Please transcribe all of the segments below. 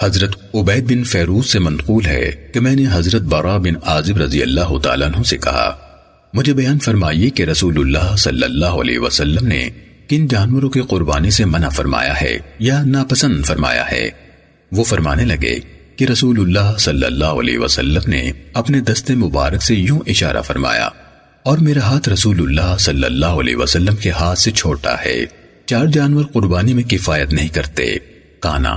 حضرت عبید بن فیروز سے منقول ہے کہ میں نے حضرت برا بن عازب رضی اللہ تعالیٰ عنہ سے کہا، مجھے بیان فرمائیے کہ رسول اللہ صلی اللہ علیہ وسلم نے کن جانوروں کی قربانی سے منع فرمایا ہے یا ناپسند فرمایا ہے؟ وہ فرمانے لگے کہ رسول اللہ صلی اللہ علیہ وسلم نے اپنے دست مبارک سے یوں اشارہ فرمایا، اور میرا ہاتھ رسول اللہ صلی اللہ علیہ وسلم کے ہاتھ سے چھوٹا ہے، چار جانور قربانی میں کفایت نہیں کرتے، کانا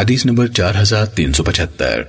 حدیث نمبر چار ہزار تین سو پچہتر۔